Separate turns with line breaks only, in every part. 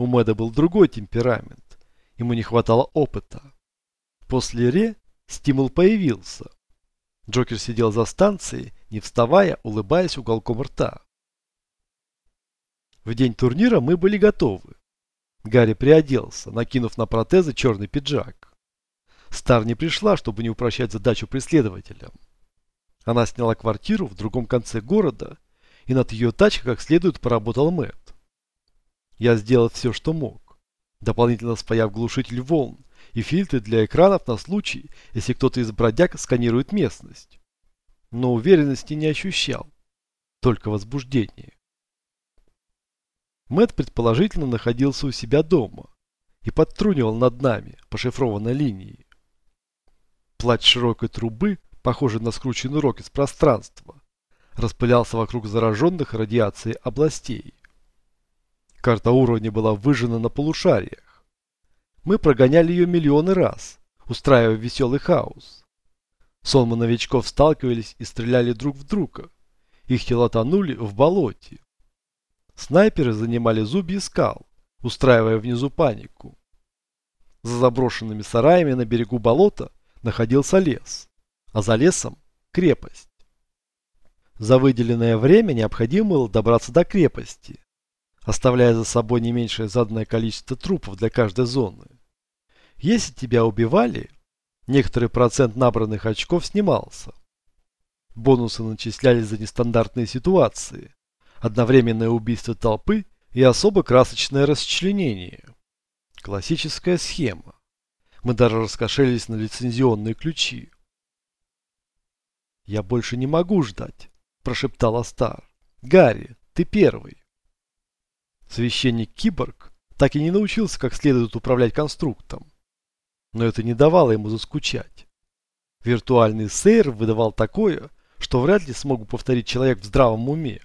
У Мэда был другой темперамент. Ему не хватало опыта. После Ре стимул появился. Джокер сидел за станцией, не вставая, улыбаясь уголком рта. В день турнира мы были готовы. Гарри приоделся, накинув на протезы черный пиджак. Стар не пришла, чтобы не упрощать задачу преследователям. Она сняла квартиру в другом конце города, и над ее тачкой как следует поработал Мэтт. Я сделал все, что мог, дополнительно спаяв глушитель волн и фильтры для экранов на случай, если кто-то из бродяг сканирует местность. Но уверенности не ощущал, только возбуждение. Мэт предположительно находился у себя дома и подтрунивал над нами по шифрованной линии. Плач широкой трубы, похожий на скрученный рог из пространства, распылялся вокруг зараженных радиацией областей. Карта уровня была выжжена на полушариях. Мы прогоняли ее миллионы раз, устраивая веселый хаос. Сонмы новичков сталкивались и стреляли друг в друга. Их тела тонули в болоте. Снайперы занимали зубья скал, устраивая внизу панику. За заброшенными сараями на берегу болота находился лес, а за лесом – крепость. За выделенное время необходимо было добраться до крепости, оставляя за собой не меньшее заданное количество трупов для каждой зоны. Если тебя убивали, некоторый процент набранных очков снимался. Бонусы начислялись за нестандартные ситуации, одновременное убийство толпы и особо красочное расчленение. Классическая схема. Мы даже раскошелились на лицензионные ключи. «Я больше не могу ждать», – прошептал Астар. «Гарри, ты первый». Священник-киборг так и не научился как следует управлять конструктом. Но это не давало ему заскучать. Виртуальный сейр выдавал такое, что вряд ли смог повторить человек в здравом уме.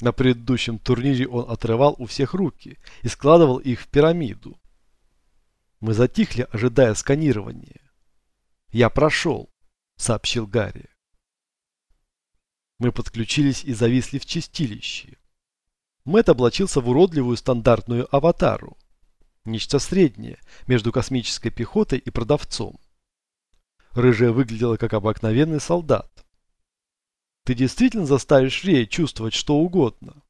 На предыдущем турнире он отрывал у всех руки и складывал их в пирамиду. Мы затихли, ожидая сканирования. «Я прошел», — сообщил Гарри. Мы подключились и зависли в чистилище. Мэтт облачился в уродливую стандартную аватару. Нечто среднее между космической пехотой и продавцом. Рыжая выглядела как обыкновенный солдат. Ты действительно заставишь Рей чувствовать что угодно.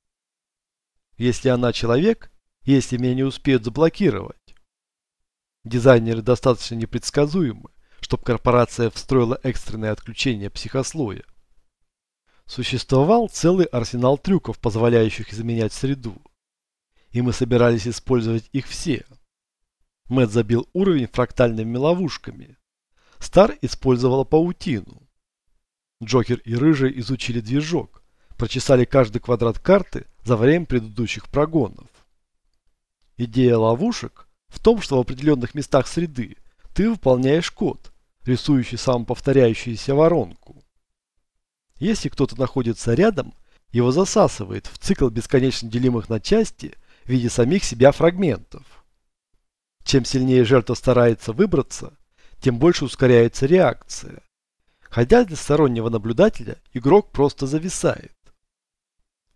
Если она человек, если меня не успеют заблокировать. Дизайнеры достаточно непредсказуемы, чтобы корпорация встроила экстренное отключение психослоя. Существовал целый арсенал трюков, позволяющих изменять среду. И мы собирались использовать их все. Мэтт забил уровень фрактальными ловушками. Стар использовала паутину. Джокер и Рыжий изучили движок, прочесали каждый квадрат карты за время предыдущих прогонов. Идея ловушек в том, что в определенных местах среды ты выполняешь код, рисующий самоповторяющуюся воронку. Если кто-то находится рядом, его засасывает в цикл бесконечно делимых на части в виде самих себя фрагментов. Чем сильнее жертва старается выбраться, тем больше ускоряется реакция. Хотя для стороннего наблюдателя игрок просто зависает.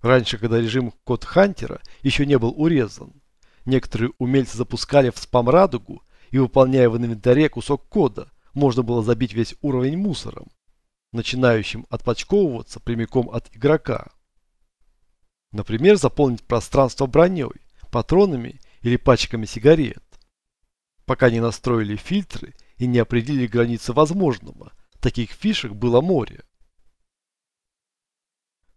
Раньше, когда режим код Хантера еще не был урезан, некоторые умельцы запускали в спам радугу и, выполняя в инвентаре кусок кода, можно было забить весь уровень мусором, начинающим отпочковываться прямиком от игрока. Например, заполнить пространство броней, патронами или пачками сигарет. Пока не настроили фильтры и не определили границы возможного, Таких фишек было море.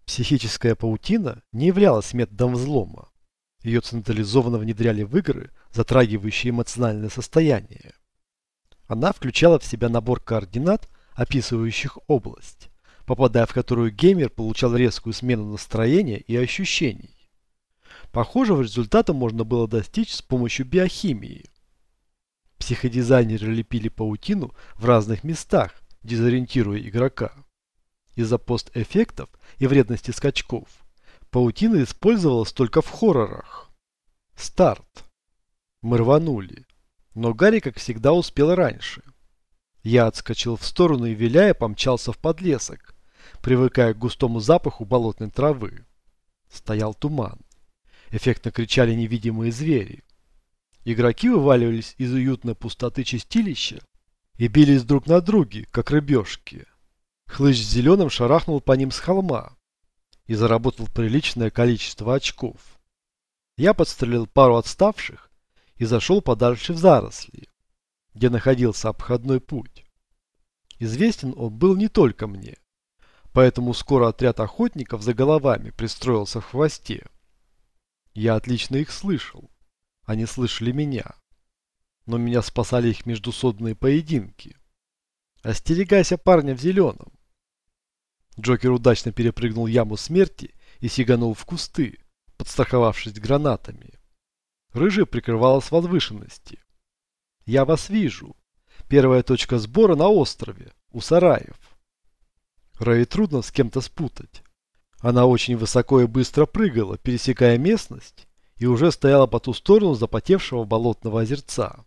Психическая паутина не являлась методом взлома. Ее централизованно внедряли в игры, затрагивающие эмоциональное состояние. Она включала в себя набор координат, описывающих область, попадая в которую геймер получал резкую смену настроения и ощущений. Похожего результата можно было достичь с помощью биохимии. Психодизайнеры лепили паутину в разных местах, дезориентируя игрока. Из-за постэффектов и вредности скачков паутина использовалась только в хоррорах. Старт. Мы рванули. Но Гарри, как всегда, успел раньше. Я отскочил в сторону и, виляя, помчался в подлесок, привыкая к густому запаху болотной травы. Стоял туман. Эффектно кричали невидимые звери. Игроки вываливались из уютной пустоты чистилища и бились друг на друге, как рыбешки. Хлыщ с зеленым шарахнул по ним с холма и заработал приличное количество очков. Я подстрелил пару отставших и зашел подальше в заросли, где находился обходной путь. Известен он был не только мне, поэтому скоро отряд охотников за головами пристроился в хвосте. Я отлично их слышал, они слышали меня, но меня спасали их междусодные поединки. Остерегайся парня в зеленом. Джокер удачно перепрыгнул яму смерти и сиганул в кусты, подстраховавшись гранатами. Рыжий прикрывалась возвышенности. «Я вас вижу. Первая точка сбора на острове, у сараев». Рэй трудно с кем-то спутать. Она очень высоко и быстро прыгала, пересекая местность, и уже стояла по ту сторону запотевшего болотного озерца.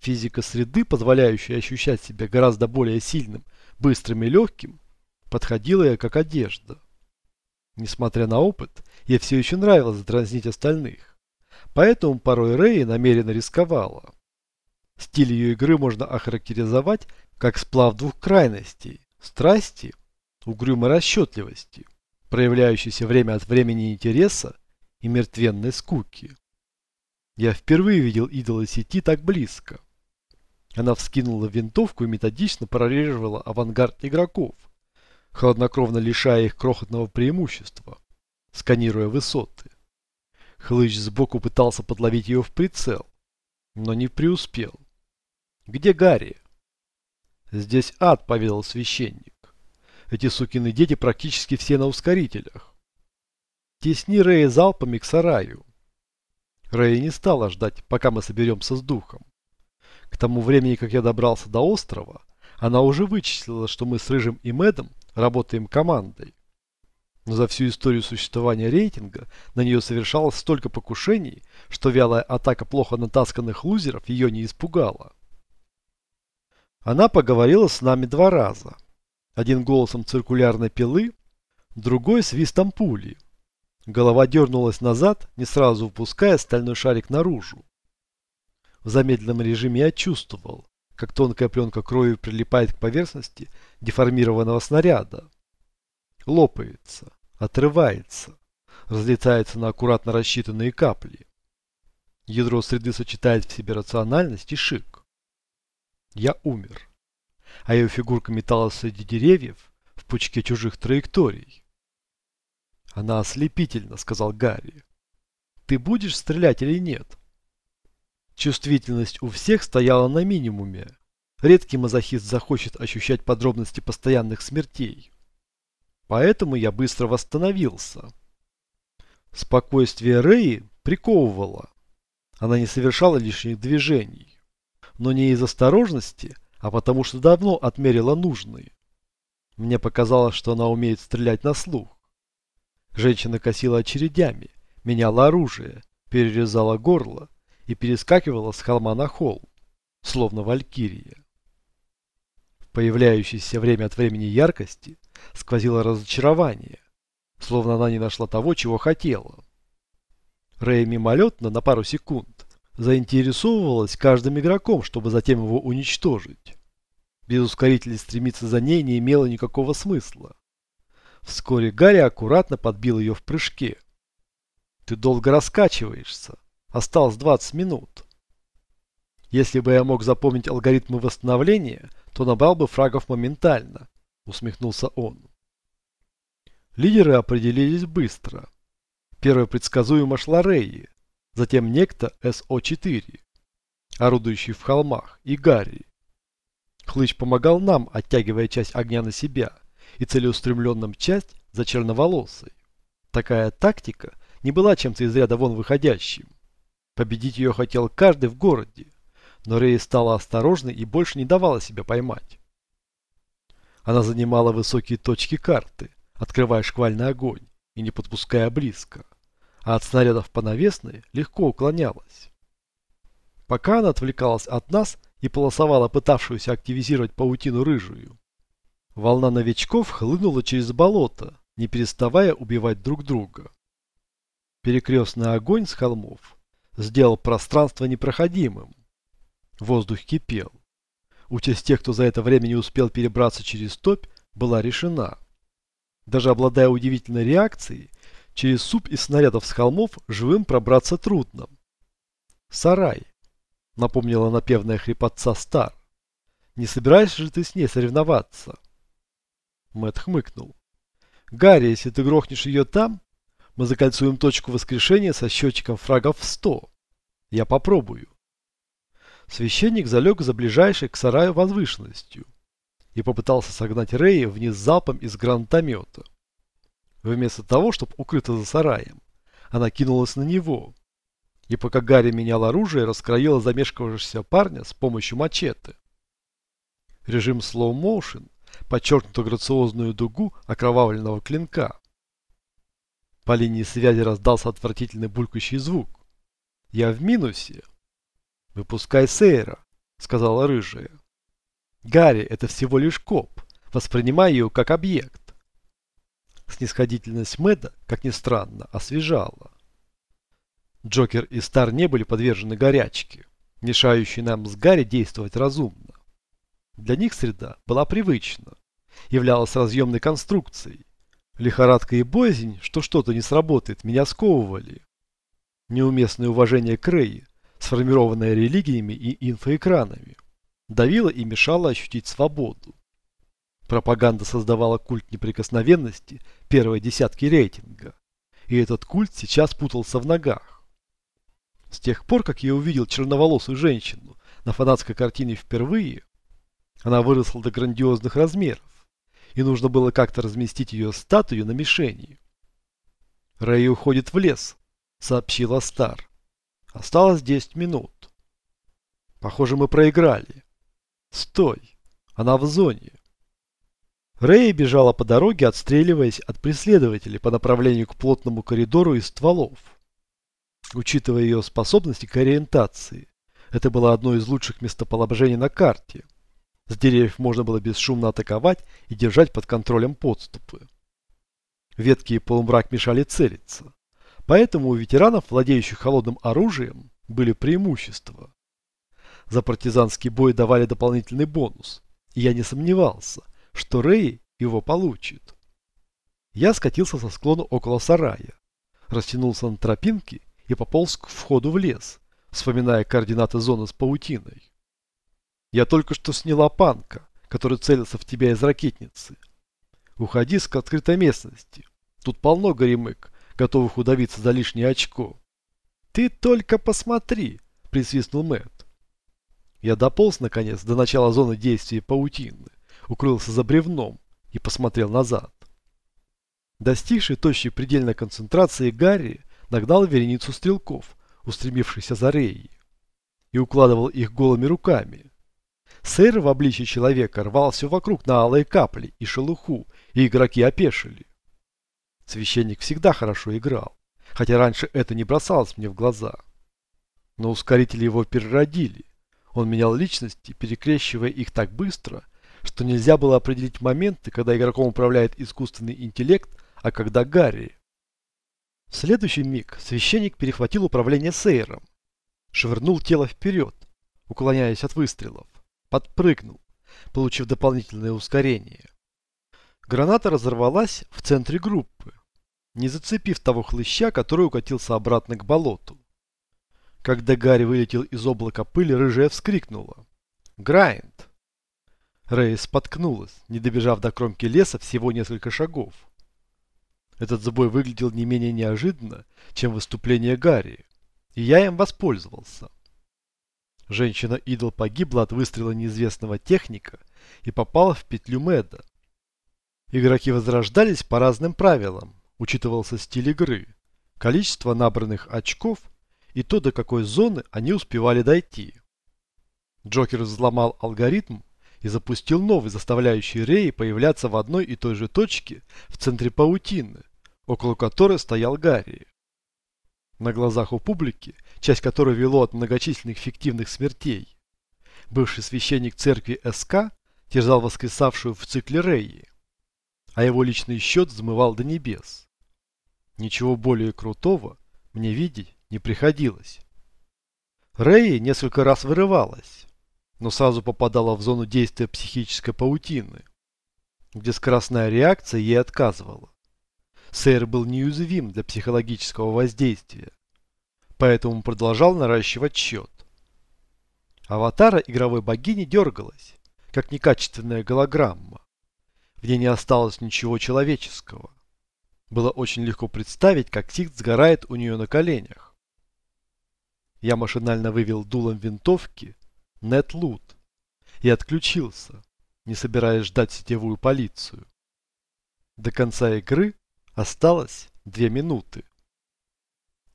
Физика среды, позволяющая ощущать себя гораздо более сильным, быстрым и легким, подходила ей как одежда. Несмотря на опыт, ей все еще нравилось дразнить остальных. Поэтому порой Рэй намеренно рисковала. Стиль ее игры можно охарактеризовать как сплав двух крайностей – страсти, угрюмой расчетливости, проявляющейся время от времени интереса и мертвенной скуки. Я впервые видел идола сети так близко. Она вскинула винтовку и методично прореживала авангард игроков, хладнокровно лишая их крохотного преимущества, сканируя высоты. Хлыщ сбоку пытался подловить ее в прицел, но не преуспел. «Где Гарри?» «Здесь ад», — поведал священник. «Эти сукины дети практически все на ускорителях. Тесни Рэя залпами к сараю». Рэя не стала ждать, пока мы соберемся с духом. К тому времени, как я добрался до острова, она уже вычислила, что мы с Рыжим и Мэдом работаем командой. Но за всю историю существования рейтинга на нее совершалось столько покушений, что вялая атака плохо натасканных лузеров ее не испугала. Она поговорила с нами два раза. Один голосом циркулярной пилы, другой свистом пули. Голова дернулась назад, не сразу выпуская стальной шарик наружу. В замедленном режиме я чувствовал, как тонкая пленка крови прилипает к поверхности деформированного снаряда. Лопается, отрывается, разлетается на аккуратно рассчитанные капли. Ядро среды сочетает в себе рациональность и шик. Я умер, а ее фигурка металась среди деревьев в пучке чужих траекторий. Она ослепительна, сказал Гарри. Ты будешь стрелять или нет? Чувствительность у всех стояла на минимуме. Редкий мазохист захочет ощущать подробности постоянных смертей. Поэтому я быстро восстановился. Спокойствие Рэи приковывало. Она не совершала лишних движений. Но не из осторожности, а потому что давно отмерила нужные. Мне показалось, что она умеет стрелять на слух. Женщина косила очередями, меняла оружие, перерезала горло и перескакивала с холма на холм, словно валькирия. В появляющейся время от времени яркости сквозило разочарование, словно она не нашла того, чего хотела. Рэй мимолетно на пару секунд заинтересовывалась каждым игроком, чтобы затем его уничтожить. Без ускорителей стремиться за ней не имело никакого смысла. Вскоре Гарри аккуратно подбил ее в прыжке. «Ты долго раскачиваешься», Осталось 20 минут. Если бы я мог запомнить алгоритмы восстановления, то набрал бы фрагов моментально, усмехнулся он. Лидеры определились быстро. Первый предсказуемо шла Рейи, затем некто СО-4, орудующий в холмах, и Гарри. Хлыч помогал нам, оттягивая часть огня на себя и целеустремленным часть за черноволосой. Такая тактика не была чем-то из ряда вон выходящим. Победить ее хотел каждый в городе, но Рэй стала осторожной и больше не давала себя поймать. Она занимала высокие точки карты, открывая шквальный огонь и не подпуская близко, а от снарядов по навесной легко уклонялась. Пока она отвлекалась от нас и полосовала пытавшуюся активизировать паутину рыжую, волна новичков хлынула через болото, не переставая убивать друг друга. Перекрестный огонь с холмов сделал пространство непроходимым. Воздух кипел. Участь тех, кто за это время не успел перебраться через топь, была решена. Даже обладая удивительной реакцией, через суп из снарядов с холмов живым пробраться трудно. «Сарай», — напомнила напевная хрипотца Стар. «Не собираешься же ты с ней соревноваться?» Мэтт хмыкнул. «Гарри, если ты грохнешь ее там, мы закольцуем точку воскрешения со счетчиком фрагов в 100. Я попробую». Священник залег за ближайшей к сараю возвышенностью и попытался согнать Рэя вниз залпом из гранатомета. Вместо того, чтобы укрыться за сараем, она кинулась на него. И пока Гарри менял оружие, раскроила замешкавшегося парня с помощью мачете. Режим slow motion подчеркнутую грациозную дугу окровавленного клинка. По линии связи раздался отвратительный булькающий звук. «Я в минусе!» «Выпускай Сейра», — сказала рыжая. «Гарри, это всего лишь коп. Воспринимай ее как объект». Снисходительность Мэда, как ни странно, освежала. Джокер и Стар не были подвержены горячке, мешающей нам с Гарри действовать разумно. Для них среда была привычна, являлась разъемной конструкцией. Лихорадка и боязнь, что что-то не сработает, меня сковывали. Неуместное уважение к Рэй, сформированное религиями и инфоэкранами, давило и мешало ощутить свободу. Пропаганда создавала культ неприкосновенности первой десятки рейтинга, и этот культ сейчас путался в ногах. С тех пор, как я увидел черноволосую женщину на фанатской картине впервые, она выросла до грандиозных размеров, и нужно было как-то разместить ее статую на мишени. «Рэй уходит в лес», — сообщила Стар. Осталось 10 минут. Похоже, мы проиграли. Стой. Она в зоне. Рэй бежала по дороге, отстреливаясь от преследователей по направлению к плотному коридору из стволов. Учитывая ее способности к ориентации, это было одно из лучших местоположений на карте. С деревьев можно было бесшумно атаковать и держать под контролем подступы. Ветки и полумрак мешали целиться. Поэтому у ветеранов, владеющих холодным оружием, были преимущества. За партизанский бой давали дополнительный бонус, и я не сомневался, что Рэй его получит. Я скатился со склона около сарая, растянулся на тропинке и пополз к входу в лес, вспоминая координаты зоны с паутиной. Я только что сняла панка, который целился в тебя из ракетницы. Уходи с открытой местности. Тут полно горемык, готовых удавиться за лишнее очко. «Ты только посмотри!» – присвистнул Мэтт. Я дополз, наконец, до начала зоны действия паутины, укрылся за бревном и посмотрел назад. Достигший точки предельной концентрации Гарри нагнал вереницу стрелков, устремившихся за Рей, и укладывал их голыми руками. Сэр в обличии человека рвал все вокруг на алые капли и шелуху, и игроки опешили. Священник всегда хорошо играл, хотя раньше это не бросалось мне в глаза. Но ускорители его переродили. Он менял личности, перекрещивая их так быстро, что нельзя было определить моменты, когда игроком управляет искусственный интеллект, а когда Гарри. В следующий миг священник перехватил управление Сейром, швырнул тело вперед, уклоняясь от выстрелов, подпрыгнул, получив дополнительное ускорение. Граната разорвалась в центре группы, не зацепив того хлыща, который укатился обратно к болоту. Когда Гарри вылетел из облака пыли, рыжая вскрикнула. «Грайнд!» Рэй споткнулась, не добежав до кромки леса всего несколько шагов. Этот забой выглядел не менее неожиданно, чем выступление Гарри, и я им воспользовался. Женщина-идол погибла от выстрела неизвестного техника и попала в петлю Мэда. Игроки возрождались по разным правилам. Учитывался стиль игры, количество набранных очков и то, до какой зоны они успевали дойти. Джокер взломал алгоритм и запустил новый, заставляющий Рей появляться в одной и той же точке в центре паутины, около которой стоял Гарри. На глазах у публики, часть которой вело от многочисленных фиктивных смертей, бывший священник церкви СК терзал воскресавшую в цикле Реи а его личный счет взмывал до небес. Ничего более крутого мне видеть не приходилось. Рэй несколько раз вырывалась, но сразу попадала в зону действия психической паутины, где скоростная реакция ей отказывала. Сейр был неуязвим для психологического воздействия, поэтому продолжал наращивать счет. Аватара игровой богини дергалась, как некачественная голограмма. В ней не осталось ничего человеческого. Было очень легко представить, как Сикт сгорает у нее на коленях. Я машинально вывел дулом винтовки «Нет лут» и отключился, не собираясь ждать сетевую полицию. До конца игры осталось две минуты.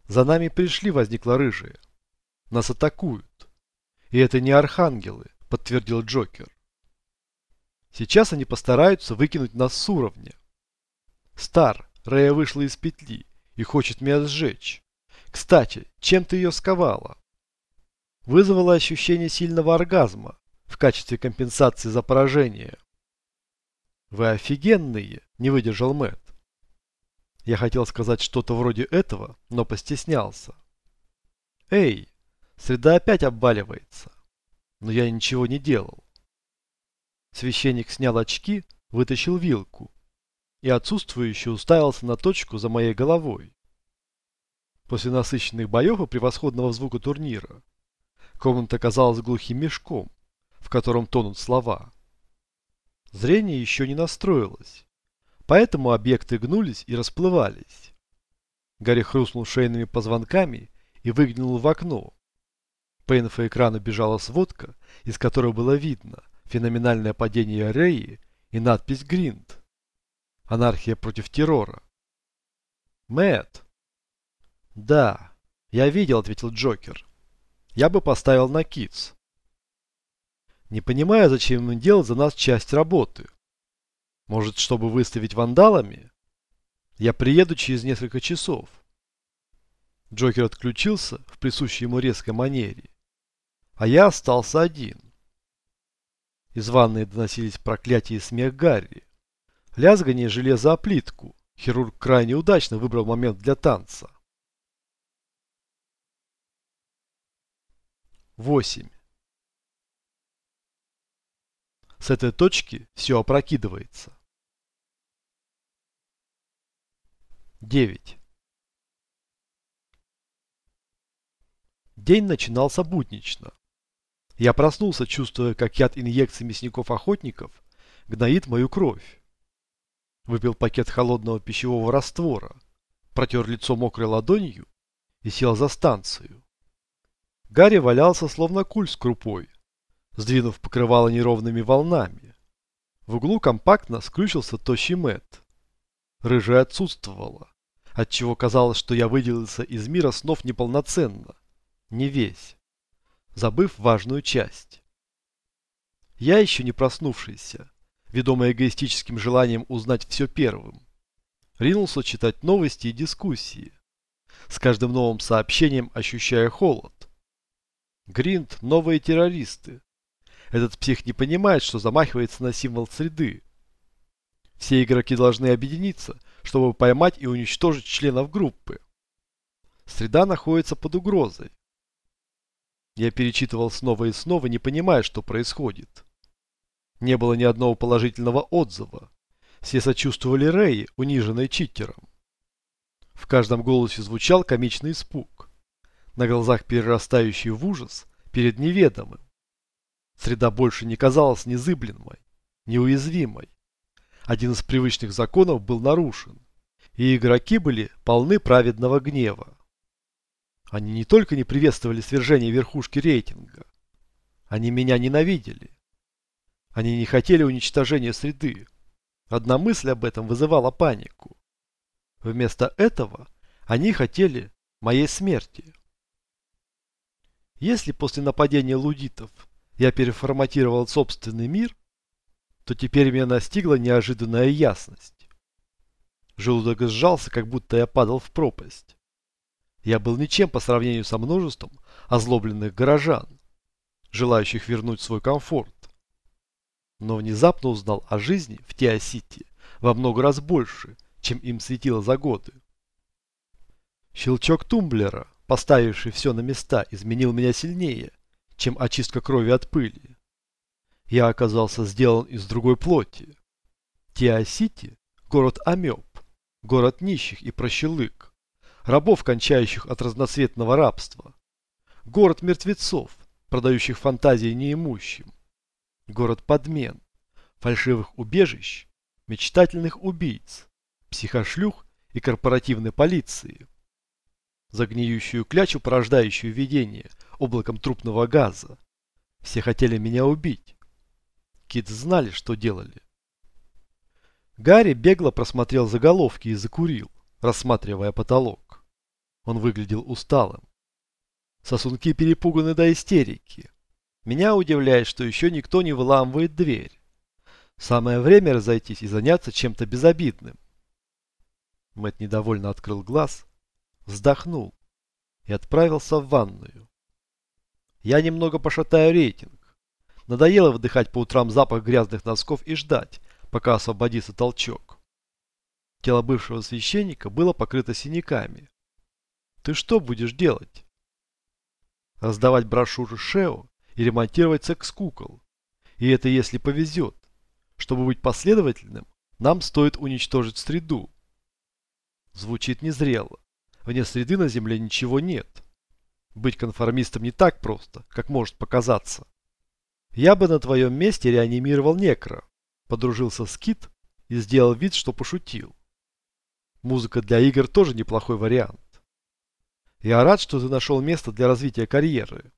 За нами пришли, возникла рыжая. Нас атакуют. И это не архангелы, подтвердил Джокер. Сейчас они постараются выкинуть нас с уровня. Стар, Рэя вышла из петли и хочет меня сжечь. Кстати, чем ты ее сковала? Вызвало ощущение сильного оргазма в качестве компенсации за поражение. Вы офигенные, не выдержал Мэтт. Я хотел сказать что-то вроде этого, но постеснялся. Эй, среда опять обваливается. Но я ничего не делал. Священник снял очки, вытащил вилку и отсутствующе уставился на точку за моей головой. После насыщенных боев и превосходного звука турнира комната казалась глухим мешком, в котором тонут слова. Зрение еще не настроилось, поэтому объекты гнулись и расплывались. Гарри хрустнул шейными позвонками и выглянул в окно. По инфоэкрану бежала сводка, из которой было видно феноменальное падение Реи и надпись «Гринд». Анархия против террора. Мэт. Да, я видел, ответил Джокер. Я бы поставил на Китс. Не понимаю, зачем им делать за нас часть работы. Может, чтобы выставить вандалами? Я приеду через несколько часов. Джокер отключился в присущей ему резкой манере. А я остался один. Из ванной доносились проклятия и смех Гарри. Лязгание железа о плитку. Хирург крайне удачно выбрал момент для танца. 8. С этой точки все опрокидывается. 9. День начинался буднично. Я проснулся, чувствуя, как яд инъекций мясников-охотников гноит мою кровь. Выпил пакет холодного пищевого раствора, протер лицо мокрой ладонью и сел за станцию. Гарри валялся, словно куль с крупой, сдвинув покрывало неровными волнами. В углу компактно скрючился тощий Мэтт. Рыжая отсутствовала, отчего казалось, что я выделился из мира снов неполноценно, не весь, забыв важную часть. Я еще не проснувшийся, ведомый эгоистическим желанием узнать все первым. Ринулся читать новости и дискуссии, с каждым новым сообщением ощущая холод. Гринд – новые террористы. Этот псих не понимает, что замахивается на символ среды. Все игроки должны объединиться, чтобы поймать и уничтожить членов группы. Среда находится под угрозой. Я перечитывал снова и снова, не понимая, что происходит. Не было ни одного положительного отзыва. Все сочувствовали Рэй, униженной читером. В каждом голосе звучал комичный испуг. На глазах перерастающий в ужас перед неведомым. Среда больше не казалась незыблемой, неуязвимой. Один из привычных законов был нарушен, и игроки были полны праведного гнева. Они не только не приветствовали свержение верхушки рейтинга, они меня ненавидели. Они не хотели уничтожения среды. Одна мысль об этом вызывала панику. Вместо этого они хотели моей смерти. Если после нападения лудитов я переформатировал собственный мир, то теперь меня настигла неожиданная ясность. Желудок сжался, как будто я падал в пропасть. Я был ничем по сравнению со множеством озлобленных горожан, желающих вернуть свой комфорт но внезапно узнал о жизни в Теосити во много раз больше, чем им светило за годы. Щелчок тумблера, поставивший все на места, изменил меня сильнее, чем очистка крови от пыли. Я оказался сделан из другой плоти. Тиа-Сити – город амеб, город нищих и прощелык, рабов, кончающих от разноцветного рабства. Город мертвецов, продающих фантазии неимущим. Город подмен, фальшивых убежищ, мечтательных убийц, психошлюх и корпоративной полиции. Загниющую клячу, порождающую видение облаком трупного газа. Все хотели меня убить. Кит знали, что делали. Гарри бегло просмотрел заголовки и закурил, рассматривая потолок. Он выглядел усталым. Сосунки перепуганы до истерики. Меня удивляет, что еще никто не выламывает дверь. Самое время разойтись и заняться чем-то безобидным. Мэт недовольно открыл глаз, вздохнул и отправился в ванную. Я немного пошатаю рейтинг. Надоело выдыхать по утрам запах грязных носков и ждать, пока освободится толчок. Тело бывшего священника было покрыто синяками. Ты что будешь делать? Раздавать брошюры Шео и ремонтировать секс-кукол. И это если повезет. Чтобы быть последовательным, нам стоит уничтожить среду. Звучит незрело. Вне среды на Земле ничего нет. Быть конформистом не так просто, как может показаться. Я бы на твоем месте реанимировал некро, подружился с Кит и сделал вид, что пошутил. Музыка для игр тоже неплохой вариант. Я рад, что ты нашел место для развития карьеры,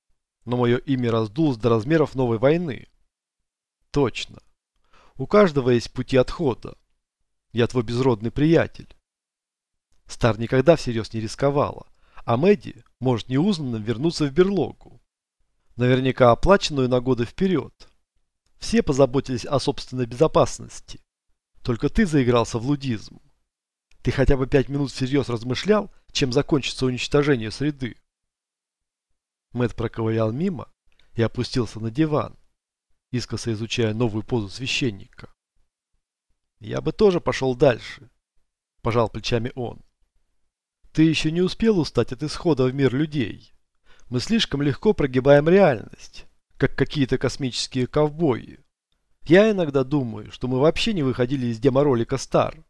но мое имя раздулось до размеров новой войны. Точно. У каждого есть пути отхода. Я твой безродный приятель. Стар никогда всерьез не рисковала, а Мэдди может неузнанным вернуться в берлогу. Наверняка оплаченную на годы вперед. Все позаботились о собственной безопасности. Только ты заигрался в лудизм. Ты хотя бы пять минут всерьез размышлял, чем закончится уничтожение среды? Мэт проковырял мимо и опустился на диван, искоса изучая новую позу священника. Я бы тоже пошел дальше, пожал плечами он. Ты еще не успел устать от исхода в мир людей. Мы слишком легко прогибаем реальность, как какие-то космические ковбои. Я иногда думаю, что мы вообще не выходили из деморолика Стар.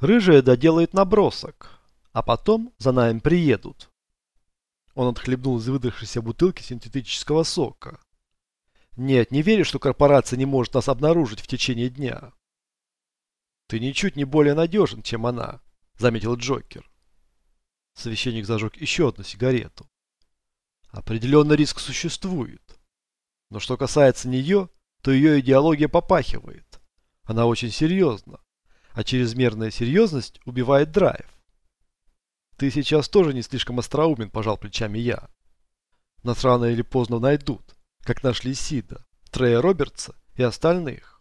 Рыжая доделает набросок, а потом за нами приедут. Он отхлебнул из выдохшейся бутылки синтетического сока. Нет, не верю, что корпорация не может нас обнаружить в течение дня. Ты ничуть не более надежен, чем она, заметил Джокер. Священник зажег еще одну сигарету. Определенный риск существует. Но что касается нее, то ее идеология попахивает. Она очень серьезна. А чрезмерная серьезность убивает драйв. Ты сейчас тоже не слишком остроумен, пожал плечами я. Нас рано или поздно найдут, как нашли Сида, Трея Робертса и остальных.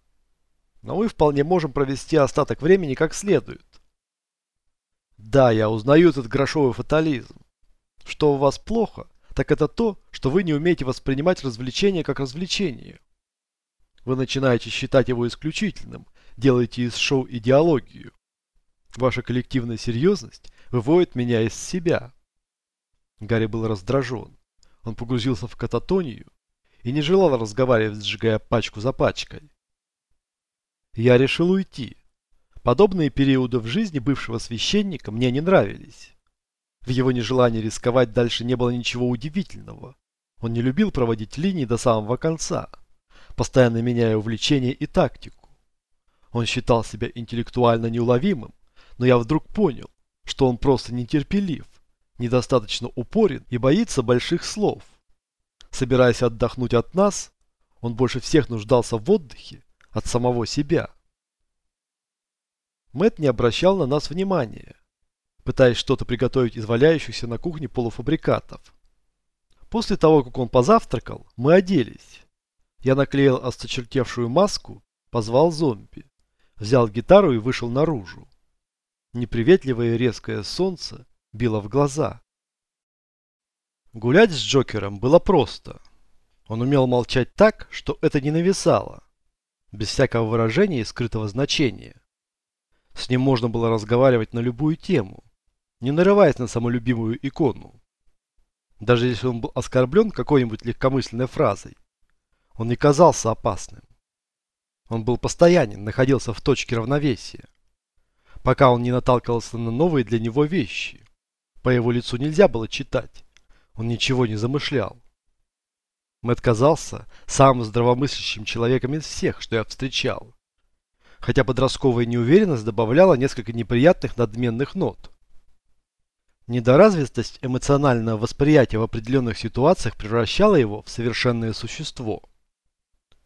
Но мы вполне можем провести остаток времени как следует. Да, я узнаю этот грошовый фатализм. Что у вас плохо, так это то, что вы не умеете воспринимать развлечение как развлечение. Вы начинаете считать его исключительным, делаете из шоу идеологию. Ваша коллективная серьезность выводит меня из себя. Гарри был раздражен. Он погрузился в кататонию и не желал разговаривать, сжигая пачку за пачкой. Я решил уйти. Подобные периоды в жизни бывшего священника мне не нравились. В его нежелании рисковать дальше не было ничего удивительного. Он не любил проводить линии до самого конца, постоянно меняя увлечение и тактику. Он считал себя интеллектуально неуловимым, но я вдруг понял, что он просто нетерпелив, недостаточно упорен и боится больших слов. Собираясь отдохнуть от нас, он больше всех нуждался в отдыхе от самого себя. Мэт не обращал на нас внимания, пытаясь что-то приготовить из валяющихся на кухне полуфабрикатов. После того, как он позавтракал, мы оделись. Я наклеил осточертевшую маску, позвал зомби, взял гитару и вышел наружу. Неприветливое резкое солнце било в глаза. Гулять с Джокером было просто. Он умел молчать так, что это не нависало, без всякого выражения и скрытого значения. С ним можно было разговаривать на любую тему. не нарываясь на самолюбимую икону. Даже если он был оскорблен какой-нибудь легкомысленной фразой, он не казался опасным. Он был постоянен, находился в точке равновесия. Пока он не наталкивался на новые для него вещи. По его лицу нельзя было читать. Он ничего не замышлял. Мэтт казался самым здравомыслящим человеком из всех, что я встречал. Хотя подростковая неуверенность добавляла несколько неприятных надменных нот. Недоразвитость эмоционального восприятия в определенных ситуациях превращала его в совершенное существо.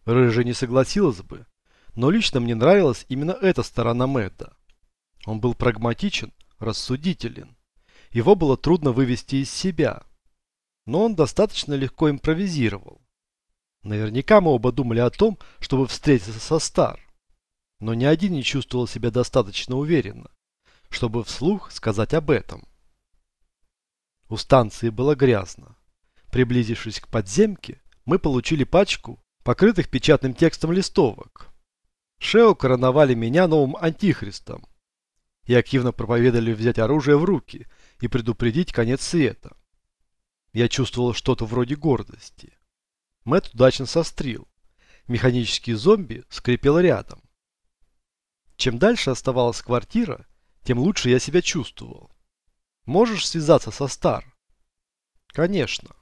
Рыжая не согласилась бы, но лично мне нравилась именно эта сторона Мэтта. Он был прагматичен, рассудителен. Его было трудно вывести из себя. Но он достаточно легко импровизировал. Наверняка мы оба думали о том, чтобы встретиться со Стар. Но ни один не чувствовал себя достаточно уверенно, чтобы вслух сказать об этом. У станции было грязно. Приблизившись к подземке, мы получили пачку покрытых печатным текстом листовок. Шео короновали меня новым антихристом и активно проповедовали взять оружие в руки и предупредить конец света. Я чувствовал что-то вроде гордости. Мэтт удачно сострил. Механический зомби скрипел рядом. Чем дальше оставалась квартира, тем лучше я себя чувствовал. Можешь связаться со Стар? Конечно.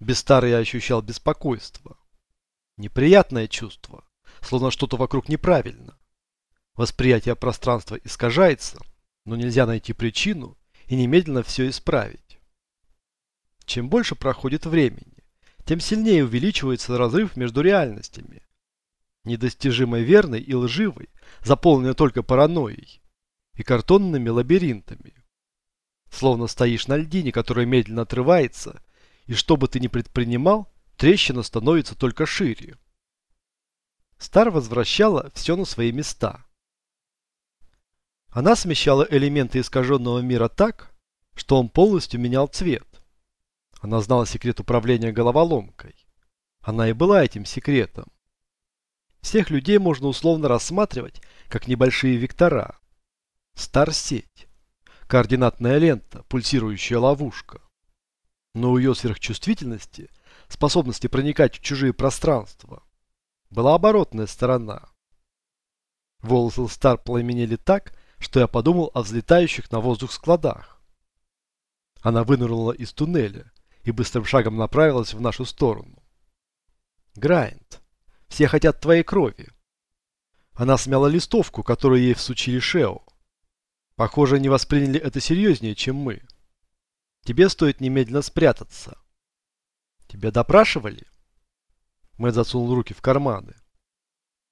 Без Стар я ощущал беспокойство. Неприятное чувство, словно что-то вокруг неправильно. Восприятие пространства искажается, но нельзя найти причину и немедленно все исправить. Чем больше проходит времени, тем сильнее увеличивается разрыв между реальностями. Недостижимой верной и лживой, заполненной только паранойей и картонными лабиринтами. Словно стоишь на льдине, которая медленно отрывается, и что бы ты ни предпринимал, трещина становится только шире. Стар возвращала все на свои места. Она смещала элементы искаженного мира так, что он полностью менял цвет. Она знала секрет управления головоломкой. Она и была этим секретом. Всех людей можно условно рассматривать как небольшие вектора. Стар-сеть. Координатная лента, пульсирующая ловушка. Но у ее сверхчувствительности, способности проникать в чужие пространства, была оборотная сторона. Волосы Стар пламенели так, что я подумал о взлетающих на воздух складах. Она вынырнула из туннеля и быстрым шагом направилась в нашу сторону. Грайнд, все хотят твоей крови. Она смяла листовку, которую ей всучили Шео. Похоже, они восприняли это серьезнее, чем мы. Тебе стоит немедленно спрятаться. Тебя допрашивали? Мэтт засунул руки в карманы.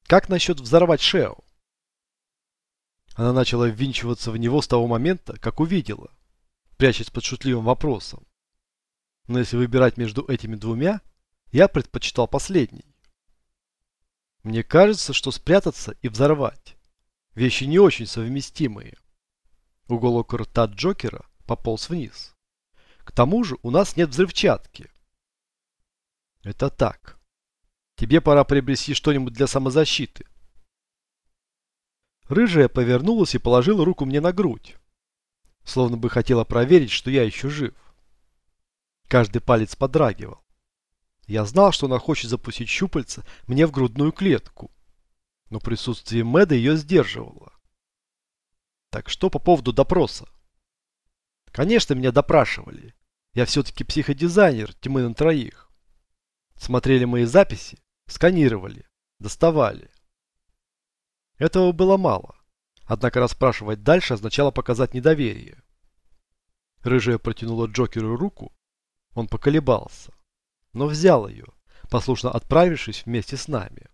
Как насчет взорвать Шео? Она начала ввинчиваться в него с того момента, как увидела, прячась под шутливым вопросом. Но если выбирать между этими двумя, я предпочитал последний. Мне кажется, что спрятаться и взорвать – вещи не очень совместимые. Уголок рта Джокера пополз вниз. К тому же у нас нет взрывчатки. Это так. Тебе пора приобрести что-нибудь для самозащиты. Рыжая повернулась и положила руку мне на грудь. Словно бы хотела проверить, что я еще жив. Каждый палец подрагивал. Я знал, что она хочет запустить щупальца мне в грудную клетку. Но присутствие Мэда ее сдерживало. Так что по поводу допроса? Конечно, меня допрашивали. Я все-таки психодизайнер тьмы на троих. Смотрели мои записи Сканировали, доставали. Этого было мало. Однако расспрашивать дальше означало показать недоверие. Рыжая протянула Джокеру руку. Он поколебался, но взял ее, послушно отправившись вместе с нами.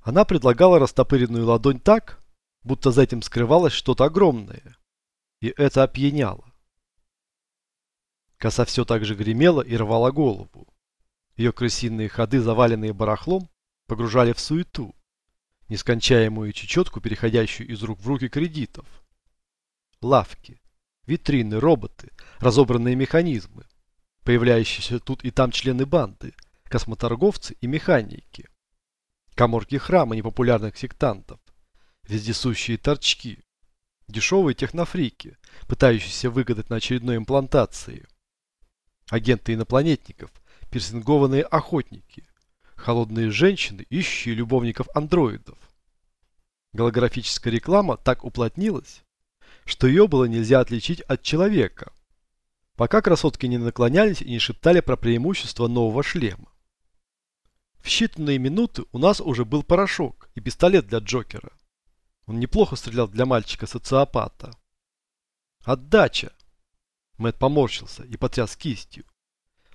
Она предлагала растопыренную ладонь так, будто за этим скрывалось что-то огромное. И это опьяняло. Коса все так же гремела и рвала голову. Ее крысиные ходы, заваленные барахлом, погружали в суету, нескончаемую чечетку, переходящую из рук в руки кредитов. Лавки, витрины, роботы, разобранные механизмы, появляющиеся тут и там члены банды, космоторговцы и механики, коморки храма непопулярных сектантов, вездесущие торчки, Дешевые технофрики, пытающиеся выгадать на очередной имплантации. Агенты инопланетников, персингованные охотники, холодные женщины, ищущие любовников андроидов. Голографическая реклама так уплотнилась, что ее было нельзя отличить от человека, пока красотки не наклонялись и не шептали про преимущество нового шлема. В считанные минуты у нас уже был порошок и пистолет для Джокера. Он неплохо стрелял для мальчика-социопата. Отдача! Мэтт поморщился и потряс кистью.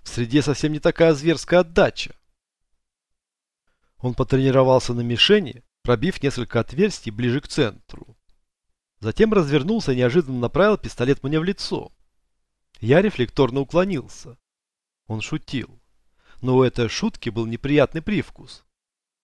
В среде совсем не такая зверская отдача. Он потренировался на мишени, пробив несколько отверстий ближе к центру. Затем развернулся и неожиданно направил пистолет мне в лицо. Я рефлекторно уклонился. Он шутил. Но у этой шутки был неприятный привкус.